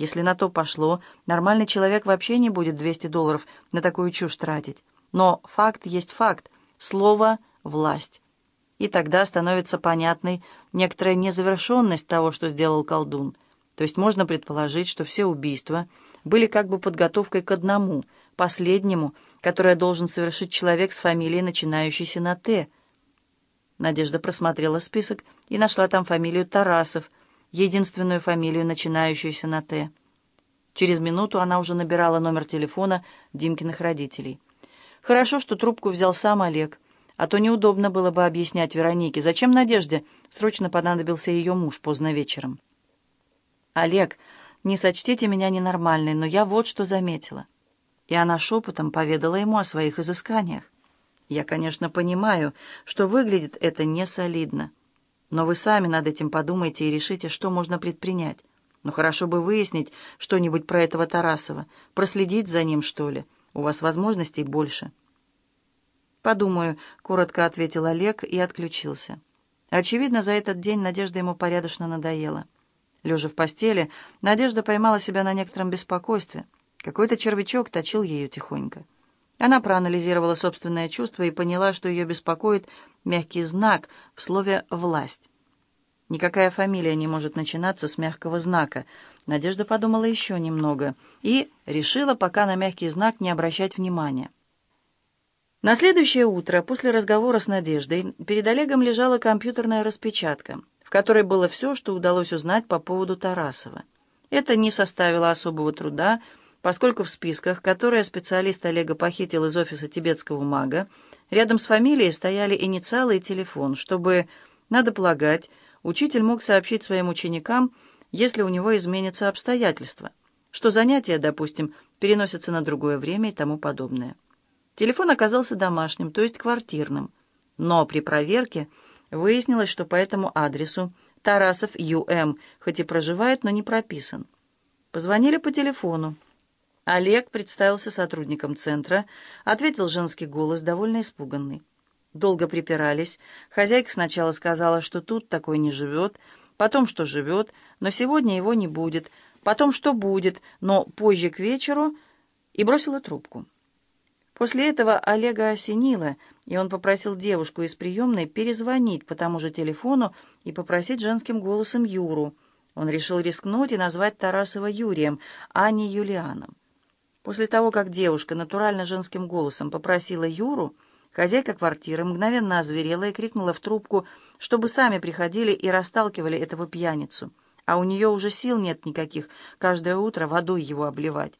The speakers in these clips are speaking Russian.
Если на то пошло, нормальный человек вообще не будет 200 долларов на такую чушь тратить. Но факт есть факт. Слово — власть. И тогда становится понятной некоторая незавершенность того, что сделал колдун. То есть можно предположить, что все убийства были как бы подготовкой к одному, последнему, которое должен совершить человек с фамилией, начинающейся на «Т». Надежда просмотрела список и нашла там фамилию Тарасов, единственную фамилию, начинающуюся на «Т». Через минуту она уже набирала номер телефона Димкиных родителей. Хорошо, что трубку взял сам Олег, а то неудобно было бы объяснять Веронике, зачем Надежде срочно понадобился ее муж поздно вечером. «Олег, не сочтите меня ненормальной, но я вот что заметила». И она шепотом поведала ему о своих изысканиях. «Я, конечно, понимаю, что выглядит это не солидно, но вы сами над этим подумайте и решите, что можно предпринять. Ну, хорошо бы выяснить что-нибудь про этого Тарасова, проследить за ним, что ли». У вас возможностей больше». «Подумаю», — коротко ответил Олег и отключился. Очевидно, за этот день Надежда ему порядочно надоела. Лежа в постели, Надежда поймала себя на некотором беспокойстве. Какой-то червячок точил ее тихонько. Она проанализировала собственное чувство и поняла, что ее беспокоит мягкий знак в слове «власть». Никакая фамилия не может начинаться с мягкого знака. Надежда подумала еще немного и решила пока на мягкий знак не обращать внимания. На следующее утро, после разговора с Надеждой, перед Олегом лежала компьютерная распечатка, в которой было все, что удалось узнать по поводу Тарасова. Это не составило особого труда, поскольку в списках, которые специалист Олега похитил из офиса тибетского мага, рядом с фамилией стояли инициалы и телефон, чтобы, надо полагать, учитель мог сообщить своим ученикам, если у него изменятся обстоятельства, что занятия, допустим, переносятся на другое время и тому подобное. Телефон оказался домашним, то есть квартирным, но при проверке выяснилось, что по этому адресу Тарасов Ю.М. хоть и проживает, но не прописан. Позвонили по телефону. Олег представился сотрудником центра, ответил женский голос, довольно испуганный. Долго припирались. Хозяйка сначала сказала, что тут такой не живет, потом, что живет, но сегодня его не будет, потом, что будет, но позже к вечеру, и бросила трубку. После этого Олега осенило, и он попросил девушку из приемной перезвонить по тому же телефону и попросить женским голосом Юру. Он решил рискнуть и назвать Тарасова Юрием, а не Юлианом. После того, как девушка натурально женским голосом попросила Юру, Хозяйка квартиры мгновенно озверела и крикнула в трубку, чтобы сами приходили и расталкивали этого пьяницу. А у нее уже сил нет никаких каждое утро водой его обливать.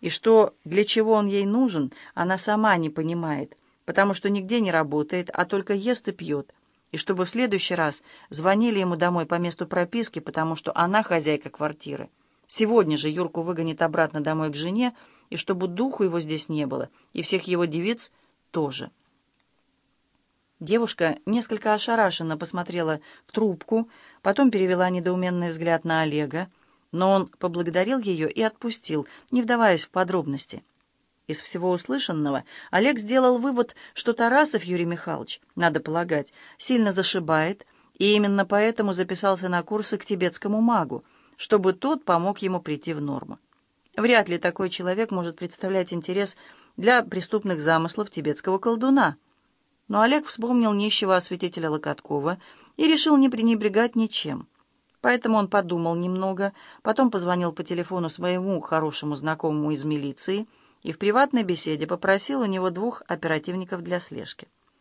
И что, для чего он ей нужен, она сама не понимает, потому что нигде не работает, а только ест и пьет. И чтобы в следующий раз звонили ему домой по месту прописки, потому что она хозяйка квартиры. Сегодня же Юрку выгонит обратно домой к жене, и чтобы духу его здесь не было, и всех его девиц тоже. Девушка несколько ошарашенно посмотрела в трубку, потом перевела недоуменный взгляд на Олега, но он поблагодарил ее и отпустил, не вдаваясь в подробности. Из всего услышанного Олег сделал вывод, что Тарасов Юрий Михайлович, надо полагать, сильно зашибает, и именно поэтому записался на курсы к тибетскому магу, чтобы тот помог ему прийти в норму. Вряд ли такой человек может представлять интерес для преступных замыслов тибетского колдуна. Но Олег вспомнил нищего осветителя Локоткова и решил не пренебрегать ничем. Поэтому он подумал немного, потом позвонил по телефону своему хорошему знакомому из милиции и в приватной беседе попросил у него двух оперативников для слежки.